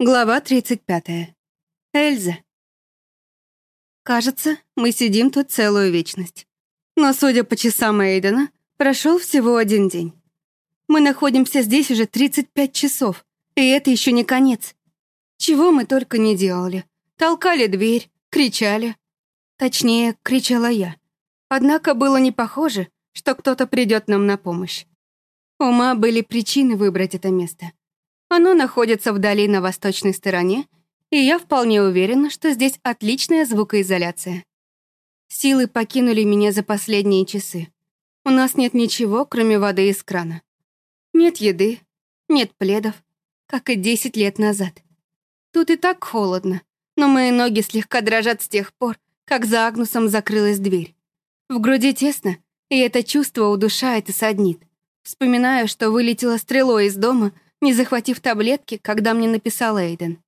Глава 35. Эльза. Кажется, мы сидим тут целую вечность. Но, судя по часам Эйдена, прошел всего один день. Мы находимся здесь уже 35 часов, и это еще не конец. Чего мы только не делали. Толкали дверь, кричали. Точнее, кричала я. Однако было не похоже, что кто-то придет нам на помощь. У Ма были причины выбрать это место. Оно находится вдали на восточной стороне, и я вполне уверена, что здесь отличная звукоизоляция. Силы покинули меня за последние часы. У нас нет ничего, кроме воды из крана. Нет еды, нет пледов, как и 10 лет назад. Тут и так холодно, но мои ноги слегка дрожат с тех пор, как за Агнусом закрылась дверь. В груди тесно, и это чувство удушает и саднит. Вспоминаю, что вылетела стрелой из дома — не захватив таблетки, когда мне написал Эйден.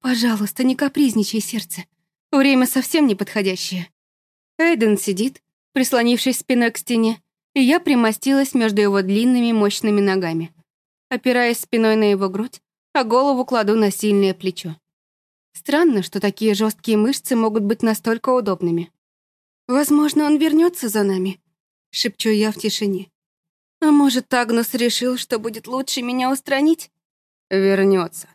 «Пожалуйста, не капризничай, сердце. Время совсем неподходящее». Эйден сидит, прислонившись спиной к стене, и я примостилась между его длинными мощными ногами. Опираясь спиной на его грудь, а голову кладу на сильное плечо. Странно, что такие жесткие мышцы могут быть настолько удобными. «Возможно, он вернется за нами», — шепчу я в тишине. А может, Агнус решил, что будет лучше меня устранить? Вернется.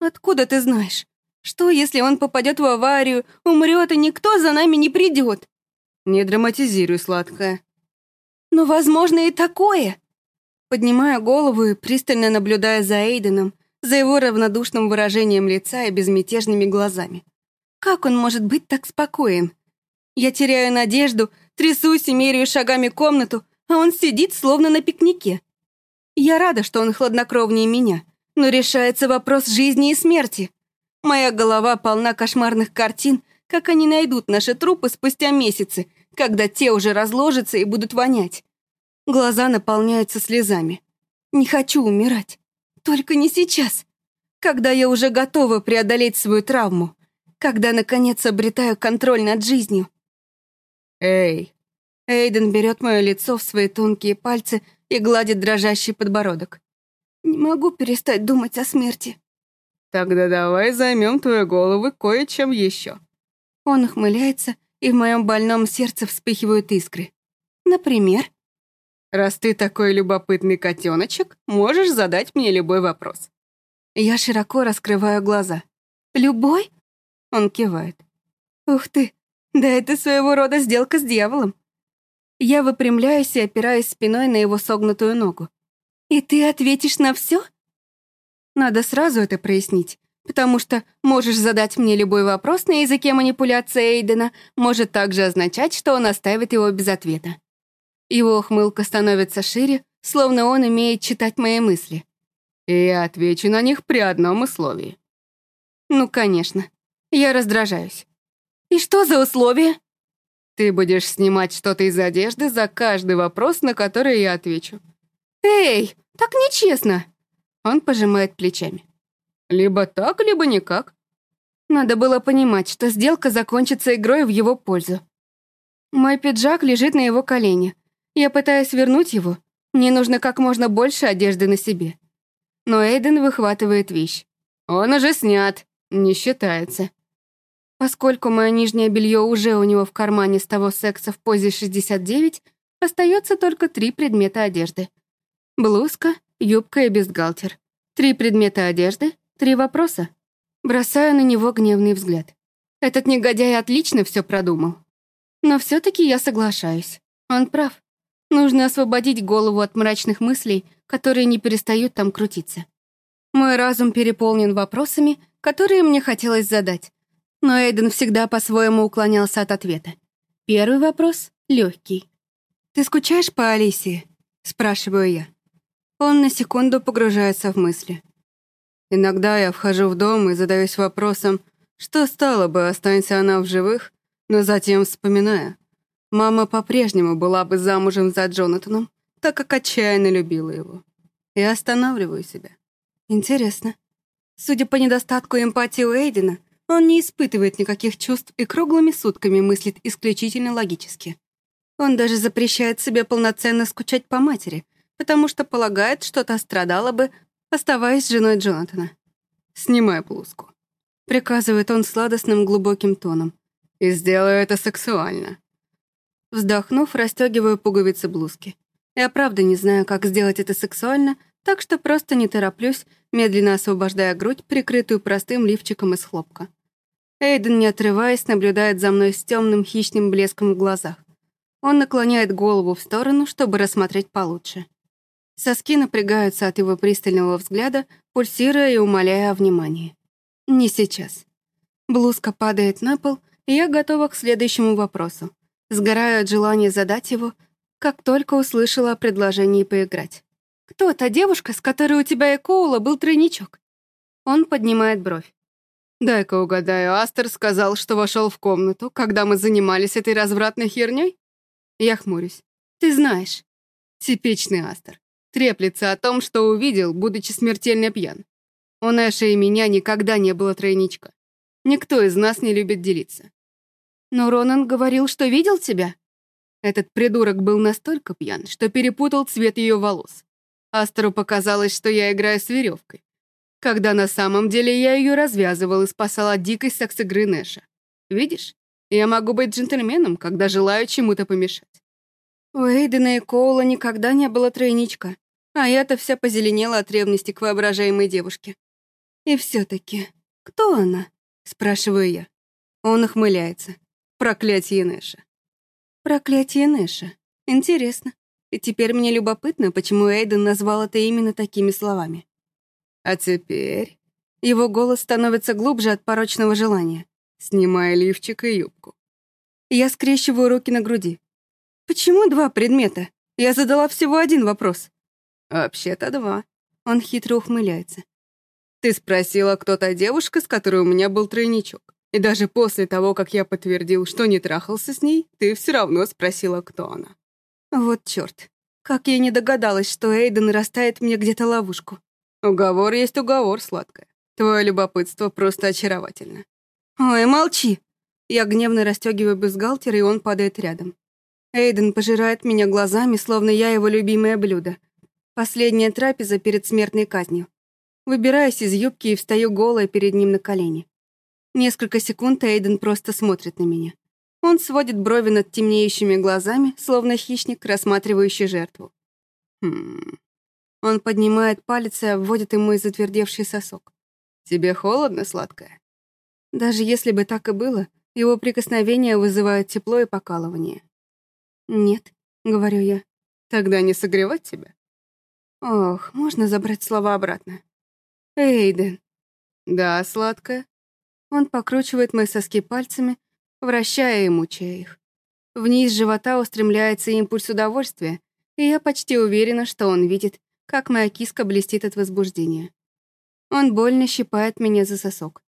Откуда ты знаешь? Что, если он попадет в аварию, умрет, и никто за нами не придет? Не драматизируй, сладкая. Но возможно и такое. Поднимая голову и пристально наблюдая за Эйденом, за его равнодушным выражением лица и безмятежными глазами. Как он может быть так спокоен? Я теряю А он сидит словно на пикнике. Я рада, что он хладнокровнее меня, но решается вопрос жизни и смерти. Моя голова полна кошмарных картин, как они найдут наши трупы спустя месяцы, когда те уже разложатся и будут вонять. Глаза наполняются слезами. Не хочу умирать. Только не сейчас. Когда я уже готова преодолеть свою травму. Когда, наконец, обретаю контроль над жизнью. «Эй!» Эйден берет мое лицо в свои тонкие пальцы и гладит дрожащий подбородок. Не могу перестать думать о смерти. Тогда давай займем твою голову кое-чем еще. Он ухмыляется, и в моем больном сердце вспыхивают искры. Например? Раз ты такой любопытный котеночек, можешь задать мне любой вопрос. Я широко раскрываю глаза. «Любой?» Он кивает. «Ух ты, да это своего рода сделка с дьяволом. Я выпрямляюсь и опираюсь спиной на его согнутую ногу. «И Ты будешь снимать что-то из одежды за каждый вопрос, на который я отвечу. Эй, так нечестно! Он пожимает плечами. Либо так, либо никак. Надо было понимать, что сделка закончится игрой в его пользу. Мой пиджак лежит на его колене. Я пытаюсь вернуть его. Мне нужно как можно больше одежды на себе. Но Эйден выхватывает вещь. Он уже снят. Не считается поскольку мое нижнее белье уже у него в кармане с того секса в позе 69, остается только три предмета одежды. Блузка, юбка и бюстгальтер. Три предмета одежды, три вопроса. Бросаю на него гневный взгляд. Этот негодяй отлично все продумал. Но все таки я соглашаюсь. Он прав. Нужно освободить голову от мрачных мыслей, которые не перестают там крутиться. Мой разум переполнен вопросами, которые мне хотелось задать, но Эйден всегда по-своему уклонялся от ответа. Первый вопрос — легкий. «Ты скучаешь по Алисии?» — спрашиваю я. Он на секунду погружается в мысли. Иногда я вхожу в дом и задаюсь вопросом, что стало бы, останься она в живых, но затем вспоминаю. Мама по-прежнему была бы замужем за Джонатаном, так как отчаянно любила его. И останавливаю себя. Интересно. Судя по недостатку эмпатии у Эйдена, он не испытывает никаких чувств и круглыми сутками мыслит исключительно логически. Он даже запрещает себе полноценно скучать по матери, потому что полагает, что та страдала бы, оставаясь женой Джонатана. Снимай блузку. Приказывает он сладостным глубоким тоном. И сделаю это сексуально. Вздохнув, расстегиваю пуговицы блузки. Я правда не знаю, как сделать это сексуально, так что просто не тороплюсь, медленно освобождая грудь, прикрытую простым лифчиком из хлопка. Эйден, не отрываясь, наблюдает за мной с темным хищным блеском в глазах. Он наклоняет голову в сторону, чтобы рассмотреть получше. Соски напрягаются от его пристального взгляда, пульсируя и умоляя о внимании. Не сейчас. Блузка падает на пол, и я готова к следующему вопросу. Сгораю от желания задать его, как только услышала о предложении поиграть. «Кто та девушка, с которой у тебя и Коула был тройничок?» Он поднимает бровь. «Дай-ка угадаю, Астер сказал, что вошел в комнату, когда мы занимались этой развратной херней?» Я хмурюсь. «Ты знаешь». Типичный Астер. Треплется о том, что увидел, будучи смертельно пьян. У Нэша и меня никогда не когда на самом деле я ее развязывал и спасал от дикой секс-игры Нэша. Видишь, я могу быть джентльменом, когда желаю чему-то помешать. У Эйдена и Коула никогда не было тройничка, а я-то вся позеленела от ревности к воображаемой девушке. И все таки кто она?» — спрашиваю я. Он охмыляется. «Проклятие Нэша». «Проклятие Нэша. Интересно. И теперь мне любопытно, почему Эйден назвал это именно такими словами. А теперь... Его голос становится глубже от порочного желания. Снимая лифчик и юбку. Я скрещиваю руки на груди. Почему два предмета? Я задала всего один вопрос. Вообще-то два. Он хитро ухмыляется. Ты спросила, кто та девушка, с которой у меня был тройничок. И даже после того, как я подтвердил, что не трахался с ней, ты все равно спросила, кто она. Вот черт. Как я не догадалась, что Эйден растает мне где-то ловушку. Уговор есть уговор, сладкая. Твое любопытство просто очаровательно. Ой, молчи. Я гневно расстегиваю бюстгальтер, и он падает рядом. Эйден пожирает меня глазами, словно я его любимое блюдо. Последняя трапеза перед смертной казнью. Выбираюсь из юбки и встаю голая перед ним на колени. Несколько секунд Эйден просто смотрит на меня. Он сводит брови над темнеющими глазами, словно хищник, рассматривающий жертву. Он поднимает палец и обводит ему мой затвердевший сосок. «Тебе холодно, сладкая? Даже если бы так и было, его прикосновения вызывают тепло и покалывание. «Нет», — говорю я. «Тогда не согревать тебя?» Ох, можно забрать слова обратно. «Эйден». «Да, сладкая?» Он покручивает мои соски пальцами, вращая и мучая их. Вниз живота устремляется импульс удовольствия, и я почти уверена, что он видит как моя киска блестит от возбуждения. Он больно щипает меня за сосок.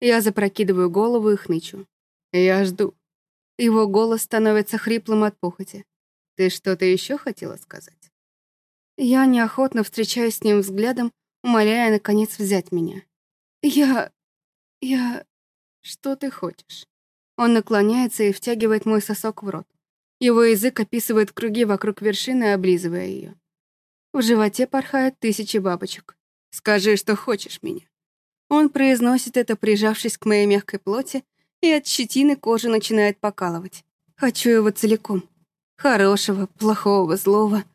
Я запрокидываю голову и хнычу. Я жду. Его голос становится хриплым от похоти. Ты что-то еще хотела сказать? Я неохотно встречаюсь с ним взглядом, умоляя, наконец, взять меня. «Я... я... что ты хочешь?» Он наклоняется и втягивает мой сосок в В животе порхает тысячи бабочек. Скажи, что хочешь меня. Он произносит это, прижавшись к моей мягкой плоти, и от щетины кожа начинает покалывать. Хочу его целиком. Хорошего, плохого, злого.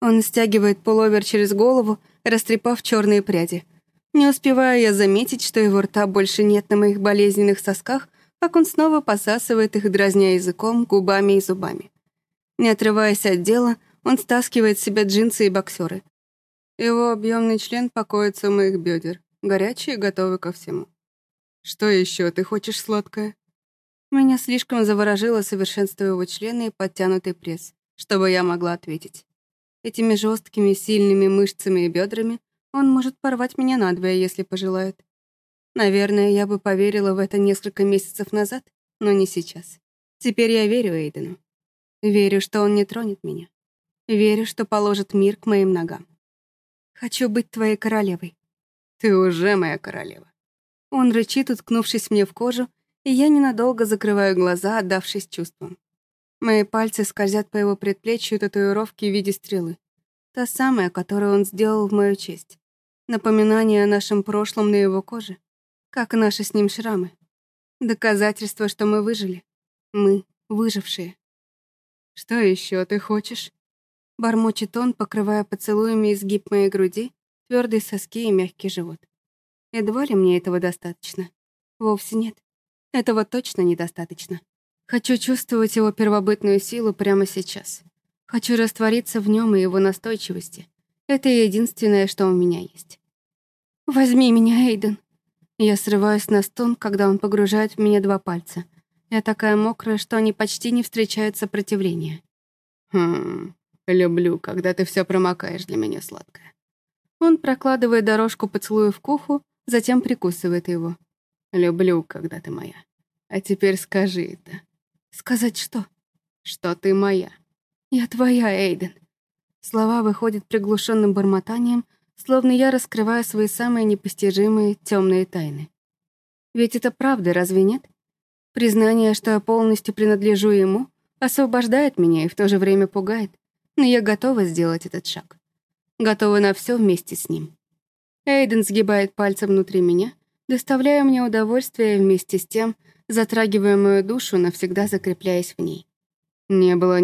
Он стягивает пуловер через голову, растрепав черные пряди. Не успеваю я заметить, что его рта больше нет на моих болезненных сосках, как он снова посасывает их, дразня языком, губами и зубами. Не отрываясь от дела, он стаскивает с себя джинсы и боксеры. Его объемный член покоится у моих бедер, горячий и готовый ко всему. «Что еще ты хочешь, сладкое?» Меня слишком заворожило совершенство его члена и подтянутый пресс, чтобы я могла ответить. Этими жесткими, сильными мышцами и бедрами он может порвать меня надвое, если пожелает. Наверное, я бы поверила в это несколько месяцев назад, но не сейчас. Верю, что положит мир к моим ногам. Хочу быть твоей королевой. Ты уже моя королева. Он рычит, уткнувшись мне в кожу, и я ненадолго закрываю глаза, отдавшись чувствам. Мои пальцы скользят по его предплечью татуировки в виде стрелы. Та самая, которую он сделал в мою честь. Напоминание о нашем прошлом на его коже. Как и наши с ним шрамы. Доказательство, что мы выжили. Мы — выжившие. «Что еще ты хочешь?» Бормочет он, покрывая поцелуями изгиб моей груди, твердые соски и мягкий живот. Едва ли мне этого достаточно? Вовсе нет. Этого точно недостаточно. Хочу чувствовать его первобытную силу прямо сейчас. Хочу раствориться в нем и его настойчивости. Это единственное, что у меня есть. «Возьми меня, Эйден!» Я срываюсь на стон, когда он погружает в меня два пальца. Я такая мокрая, что они почти не встречают сопротивления. «Хм, люблю, когда ты все промокаешь для меня, сладкая». Он прокладывает дорожку поцелуев к уху, затем прикусывает его. «Люблю, когда ты моя. А теперь скажи это». «Сказать что?» «Что ты моя». «Я твоя, Эйден». Слова выходят приглушенным бормотанием, словно я раскрываю свои самые непостижимые темные тайны. Ведь это правда, разве нет? Признание, что я полностью принадлежу ему, освобождает меня и в то же время пугает, но я готова сделать этот шаг. Готова на все вместе с ним. Эйден сгибает пальцы внутри меня, доставляя мне удовольствие вместе с тем, затрагивая мою душу, навсегда закрепляясь в ней. Не было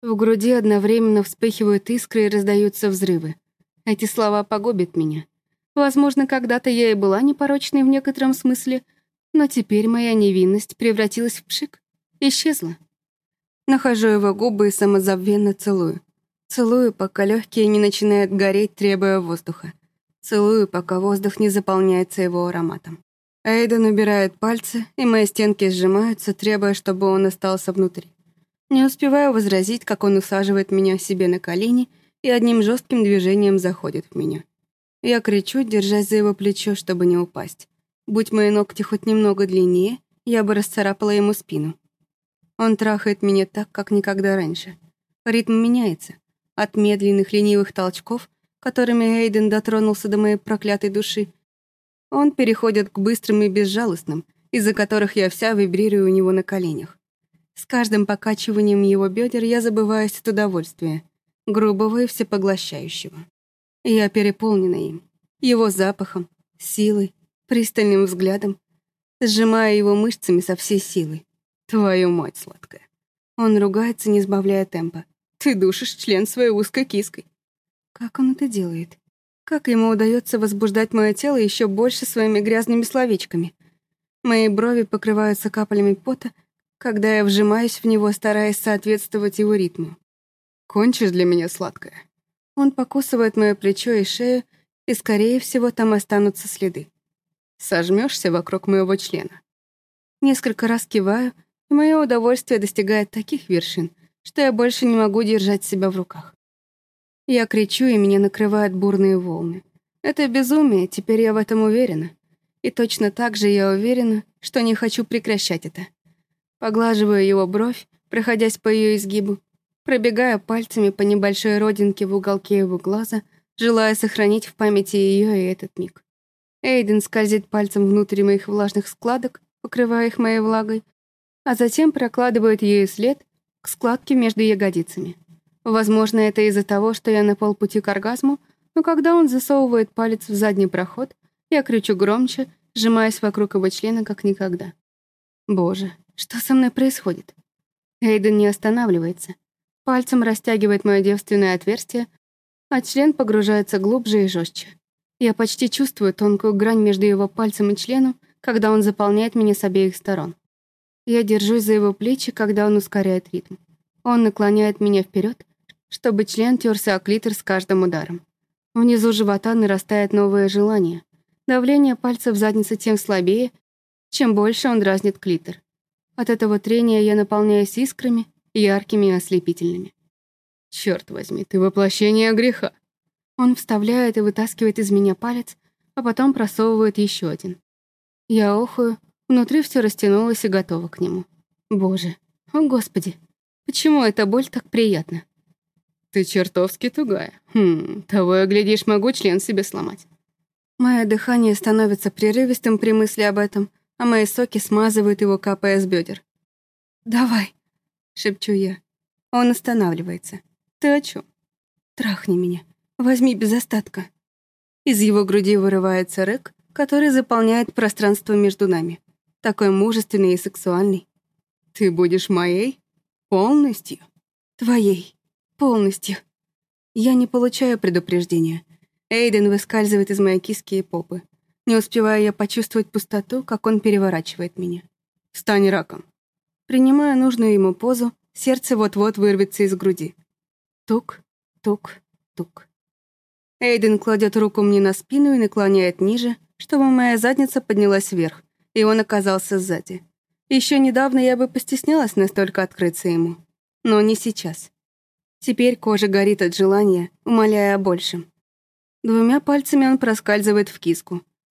ни дня, чтобы ты не была безраздельно моей, Эльза. Ты стала моей с самого первого дня, когда пришла сюда. Да, да. Он находит губами мое ухо и хрипло шепчет. А я всегда был твоим. В груди одновременно вспыхивают искры и раздаются взрывы. Эти слова погубят меня. Возможно, когда-то я и была непорочной в некотором смысле, но теперь моя невинность превратилась в пшик, исчезла. Нахожу его губы и самозабвенно целую. Целую, пока легкие не начинают гореть, требуя воздуха. Целую, пока воздух не заполняется его ароматом. Эйден убирает пальцы, и мои стенки сжимаются, требуя, чтобы он остался внутри. Не успеваю возразить, как он усаживает меня себе на колени и одним жестким движением заходит в меня. Я кричу, держась за его плечо, чтобы не упасть. Будь мои ногти хоть немного длиннее, я бы расцарапала ему спину. Он трахает меня так, как никогда раньше. Ритм меняется. От медленных ленивых толчков, которыми Эйден дотронулся до моей проклятой души, он переходит к быстрым и безжалостным, из-за которых я вся вибрирую у него на коленях. С каждым покачиванием его бедер я забываюсь от удовольствия, грубого и всепоглощающего. Я переполнена им, его запахом, силой, пристальным взглядом, сжимая его мышцами Когда я вжимаюсь в него, стараясь соответствовать его ритму. «Кончишь для меня сладкое?» Он покусывает мое плечо и шею, и, скорее всего, там останутся следы. Сожмешься вокруг моего члена. Несколько раз киваю, и мое удовольствие достигает таких вершин, что я больше не могу держать себя в руках. Я кричу, и меня накрывают бурные волны. Это безумие, теперь я в этом уверена. И точно так же я уверена, что не хочу прекращать это. Поглаживаю его бровь, проходясь по ее изгибу, пробегая пальцами по небольшой родинке в уголке его глаза, желая сохранить в памяти ее и этот миг. Эйден скользит пальцем внутрь моих влажных складок, покрывая их моей влагой, а затем прокладывает ею след к складке между ягодицами. Возможно, это из-за того, что я на полпути к оргазму, но когда он засовывает палец в задний проход, я кричу громче, сжимаясь вокруг его члена, как никогда. Боже, что со мной происходит? Эйден не останавливается. Пальцем растягивает мое девственное отверстие, а член погружается глубже и жестче. Я почти чувствую тонкую грань между его пальцем и членом, когда он заполняет меня с обеих сторон. Я держусь за его плечи, когда он ускоряет ритм. Он наклоняет меня вперед, чтобы член терся о клитор с каждым ударом. Внизу живота нарастает новое желание. Давление пальцев в заднице тем слабее, чем больше он дразнит клитор. От этого трения я наполняюсь искрами, яркими и ослепительными. Черт возьми, ты воплощение греха. Он вставляет и вытаскивает из меня палец, а потом просовывает еще один. Я охую, Внутри все растянулось и готово к нему. Боже, о господи, почему эта боль так приятна? Ты чертовски тугая. Хм, того я, глядишь, могу член себе сломать. Мое дыхание становится прерывистым при мысли об этом, а мои соки смазывают его, капая с бедер. «Давай», — шепчу я. Он останавливается. «Ты о чем? «Трахни меня. Возьми без остатка». Из его груди вырывается рык, который заполняет пространство между нами. Такой мужественный и сексуальный. «Ты будешь моей? Полностью?» «Твоей. Полностью». Я не получаю предупреждения. Эйден выскальзывает из моей киски и попы. Не успеваю я почувствовать пустоту, как он переворачивает меня. «Стань раком». Принимая нужную ему позу, сердце вот-вот вырвется из груди. Тук, тук, тук. Эйден кладет руку мне на спину и наклоняет ниже, чтобы моя задница поднялась вверх, и он оказался сзади. Еще недавно я бы постеснялась настолько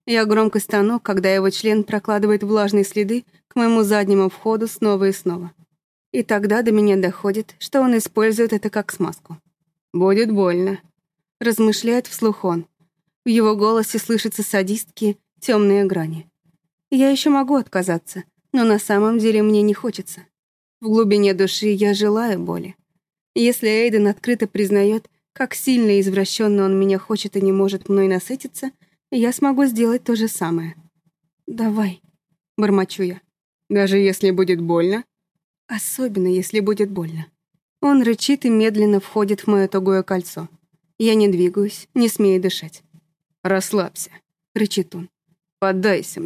открыться ему. Но не сейчас. Теперь кожа горит от желания, умоляя о большем. Двумя пальцами он проскальзывает в киску. Я громко стану, когда его член прокладывает влажные следы к моему заднему входу снова и снова. И тогда до меня доходит, что он использует это как смазку. «Будет больно», — размышляет вслух он. В его голосе слышатся садистские, темные грани. Я еще могу отказаться, но на самом деле мне не хочется. В глубине души я желаю боли. Если Эйден открыто признает, как сильно и извращенно он меня хочет и не может мной насытиться, я смогу сделать то же самое. «Давай», — бормочу я. «Даже если будет больно?» «Особенно, если будет больно». Он рычит и медленно входит в мое тугое кольцо. Я не двигаюсь, не смею дышать. «Расслабься», — рычит он. «Поддайся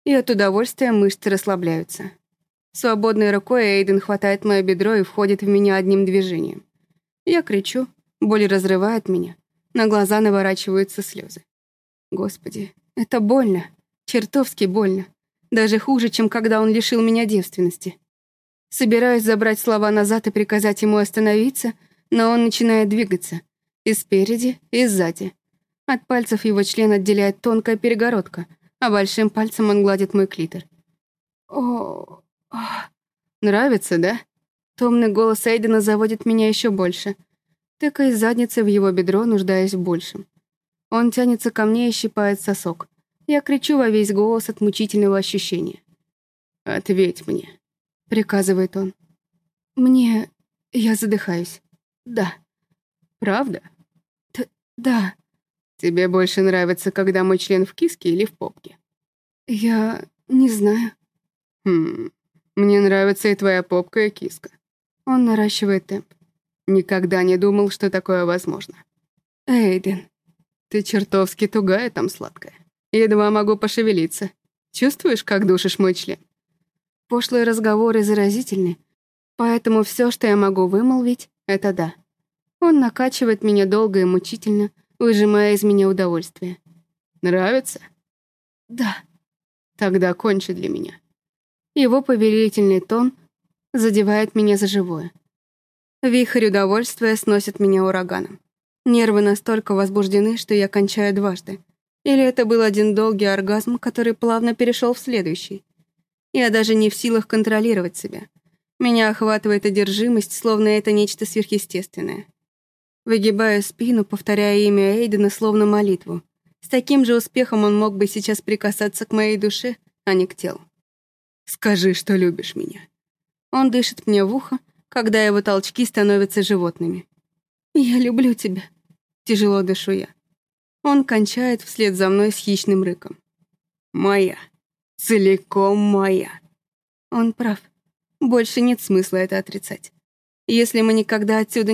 мне, не сопротивляйся». Я стараюсь изо всех сил расслабить плечи. Член Эйдена даже толком не вошел внутрь, а уже так жжет. Он энергично двигает пальцами внутри моей киски, и от удовольствия мышцы расслабляются. Свободной рукой Эйден хватает мое бедро и входит в меня одним движением. Я кричу, боль разрывает меня, на глаза наворачиваются слезы. Господи, это больно, чертовски больно. Даже хуже, чем когда он лишил меня девственности. Собираюсь забрать слова назад и приказать ему остановиться — но он начинает двигаться. И спереди, и сзади. От пальцев его член отделяет тонкая перегородка, а большим пальцем он гладит мой клитор. О, о. нравится, да? Томный голос Эйдена заводит меня еще больше. Тыкаясь задницей в его Тебе больше нравится, когда мой член в киске или в попке? Я не знаю. Хм, мне нравится и твоя попка, и киска. Он наращивает темп. Никогда не думал, что такое возможно. Эйден. Ты чертовски тугая там, сладкая. Едва могу пошевелиться. Чувствуешь, как душишь мой член? Пошлые разговоры заразительны, поэтому все, что я могу вымолвить, это «да». Он накачивает меня долго и мучительно — выжимая из меня удовольствие. «Нравится?» «Да». «Тогда кончи для меня». Его повелительный тон задевает меня за живое. Вихрь удовольствия сносит меня ураганом. Нервы настолько возбуждены, что я кончаю дважды. Или это был один долгий оргазм, который плавно перешел в следующий. Я даже не в силах контролировать себя. Меня охватывает одержимость, словно это нечто сверхъестественное. Выгибаю спину, повторяя имя Эйдена словно молитву. С таким же успехом он мог бы сейчас прикасаться к моей душе, а не к телу. «Скажи, что любишь меня». Он дышит мне в ухо, когда его толчки становятся животными. «Я люблю тебя», — тяжело дышу я. Он кончает вслед за мной с хищным рыком. «Моя. Целиком моя». Он прав. Больше нет смысла это отрицать. Если мы никогда отсюда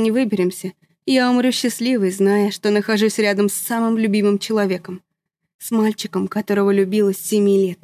не выберемся, я умру счастливой, зная, что нахожусь рядом с самым любимым человеком. С мальчиком, которого любила с семи лет.